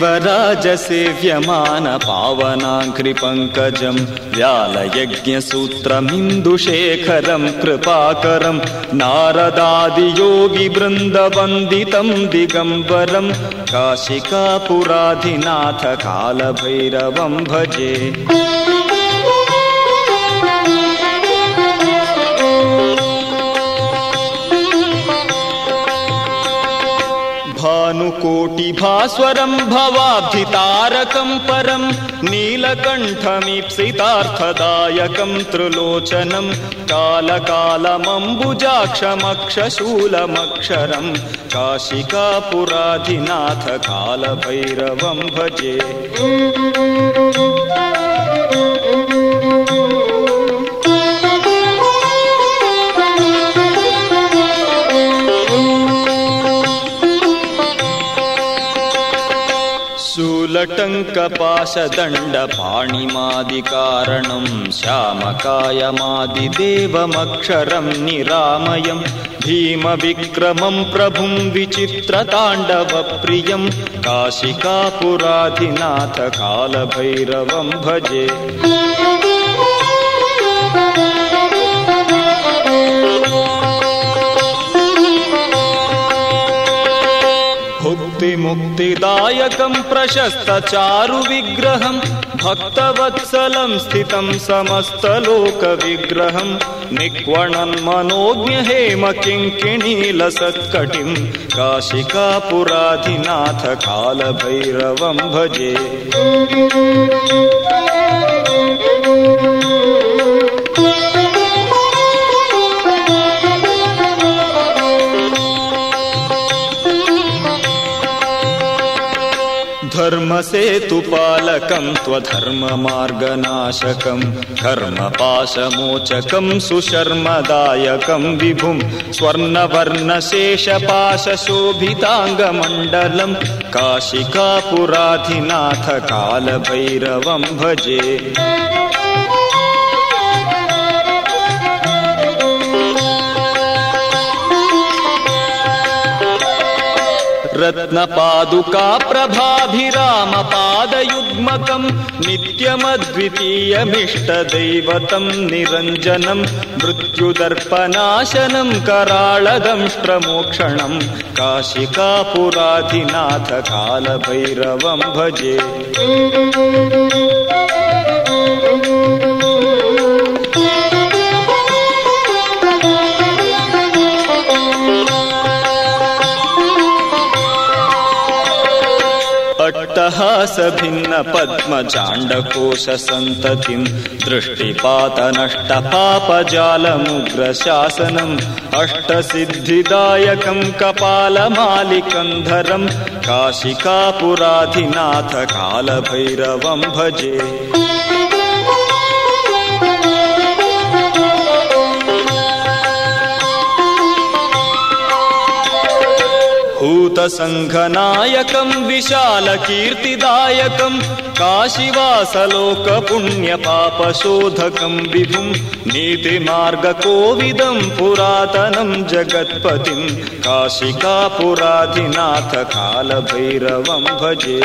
देवराजसेव्यमान पावनाङ्घ्रिपङ्कजम् व्यालयज्ञसूत्रमिन्दुशेखरम् कृपाकरम् नारदादियोगिवृन्दवन्दितम् दिगम्बरम् काशिकापुराधिनाथ कालभैरवम् भजे भानुकोटिभास्वरम् भवाब्धितारकम् परम् नीलकण्ठमीप्सितार्थदायकम् त्रिलोचनम् कालकालमम्बुजाक्षमक्षशूलमक्षरम् काशिकापुराधिनाथ कालभैरवम् भजे शूलटङ्कपाशदण्डपाणिमादिकारणम् श्यामकायमादिदेवमक्षरम् निरामयम् भीमविक्रमम् प्रभुम् विचित्रताण्डवप्रियम् काशिकापुराधिनाथ कालभैरवम् भजे मुक्तिदायकम् प्रशस्त चारु विग्रहम् भक्तवत्सलम् स्थितम् समस्तलोकविग्रहम् निक्वणन् मनोज्ञ हेम किङ्किणीलसत्कटिम् काशिकापुराधिनाथ कालभैरवम् भजे धर्मसेतुपालकम् त्वधर्ममार्गनाशकम् कर्मपाशमोचकम् सुशर्मदायकम् विभुम् स्वर्णवर्णशेषपाशशोभिताङ्गमण्डलम् काशिकापुराधिनाथ कालभैरवम् भजे रत्नपादुका प्रभाभिरामपादयुग्मकम् नित्यमद्वितीयमिष्टदैवतम् निरञ्जनम् मृत्युदर्पनाशनम् कराळदंष्ट्रमोक्षणम् काशिकापुराधिनाथ कालभैरवम् भजे अट्टहास भिन्न पद्मचाण्डकोशसन्ततिम् दृष्टिपातनष्टपापजालमुग्रशासनम् अष्टसिद्धिदायकम् कपालमालिकन्धरम् काशिकापुराधिनाथ कालभैरवम् भजे भूतसङ्घनायकम् विशालकीर्तिदायकम् काशिवासलोकपुण्यपापशोधकम् विभुम् नीतिमार्गकोविदम् पुरातनम् जगत्पतिम् काशिकापुराधिनाथ कालभैरवम् भजे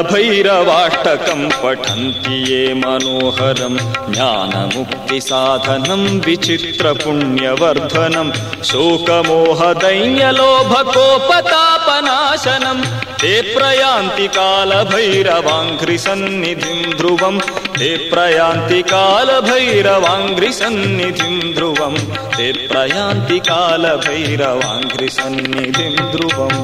कालभैरवाष्टकम् पठन्ति ये मनोहरम् ज्ञानमुक्तिसाधनम् विचित्रपुण्यवर्धनम् शोकमोहदैन्यलोभकोपतापनाशनम् ते प्रयान्ति कालभैरवाङ्घ्रिसन्निधिम् ध्रुवम् ते प्रयान्ति कालभैरवाङ्घ्रिसन्निधिम् ध्रुवम् ते प्रयान्ति कालभैरवाङ्घ्रिसन्निधिम् ध्रुवम्